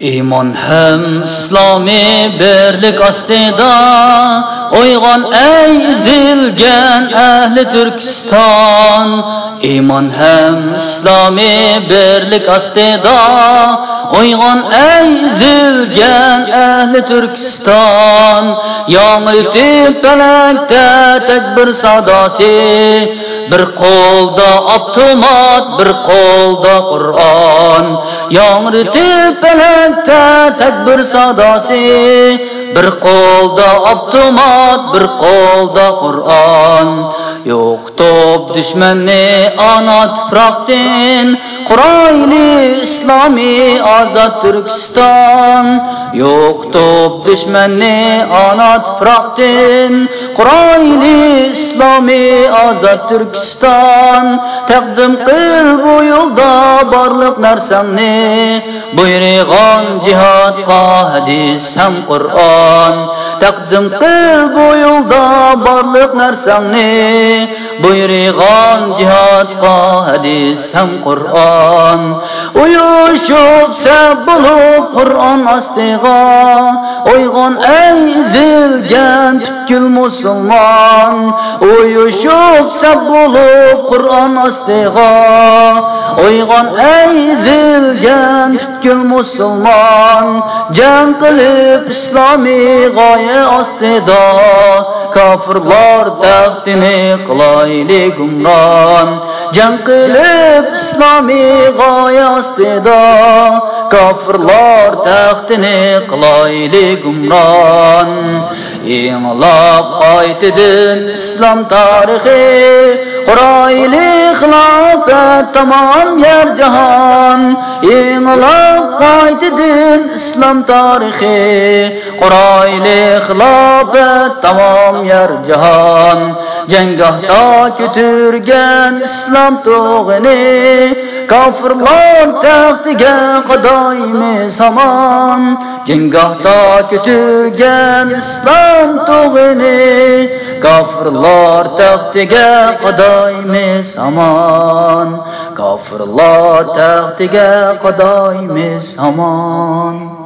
iymon ham islomiy birlik ostida uyg'on ey zilgan ahli turkiston iymon ham islomiy birlik ostida uyg'on ey zilgan ahli turkiston yomg'ir yetib falakda takbir sadosi bir qo'lda avtomat bir qo'lda qur'on yetib falakda takbir sadosi bir qo'lda avtomat bir qo'lda qur'on yo'qtib dushmanni ana tuproqdin qurayli islomiy ozod turkiston yo'qtib dushmanni ana tuproqdin qurayli islomiy ozod turkiston taqdim qil bu yo'lda borliq narsangni buyrug'on jihodga hadis ham qur'on taqdim qil bu yo'lda borliq narsangni بیرغان جهاد با حدیث هم قرآن. و یوشوب سبلو قرآن استغا. ایغان ای زلگن تکل مسلمان. و یوشوب سبلو قرآن استغا. ایغان ای زلگن تکل مسلمان. جنگ قلب اسلامی غایه استدار kofirlar taxtini qilayli gumron jang qilib islomiy g'oya ostida kofirlar taxtini qilayli gumron inglab qaytidin islom tarixi qurayli خلاف تمام یار جهان انقلاب قایت دین اسلام تاریخی قرائل خلاف تمام یار جهان جنگه تا که ترگن اسلام توغنی کافر لار تختگه قدایمه سامان جنگه تا گتگه اسلام تو ونی کافر لار تختگه قدایمه سامان کافرلار تختگه قدایمه سامان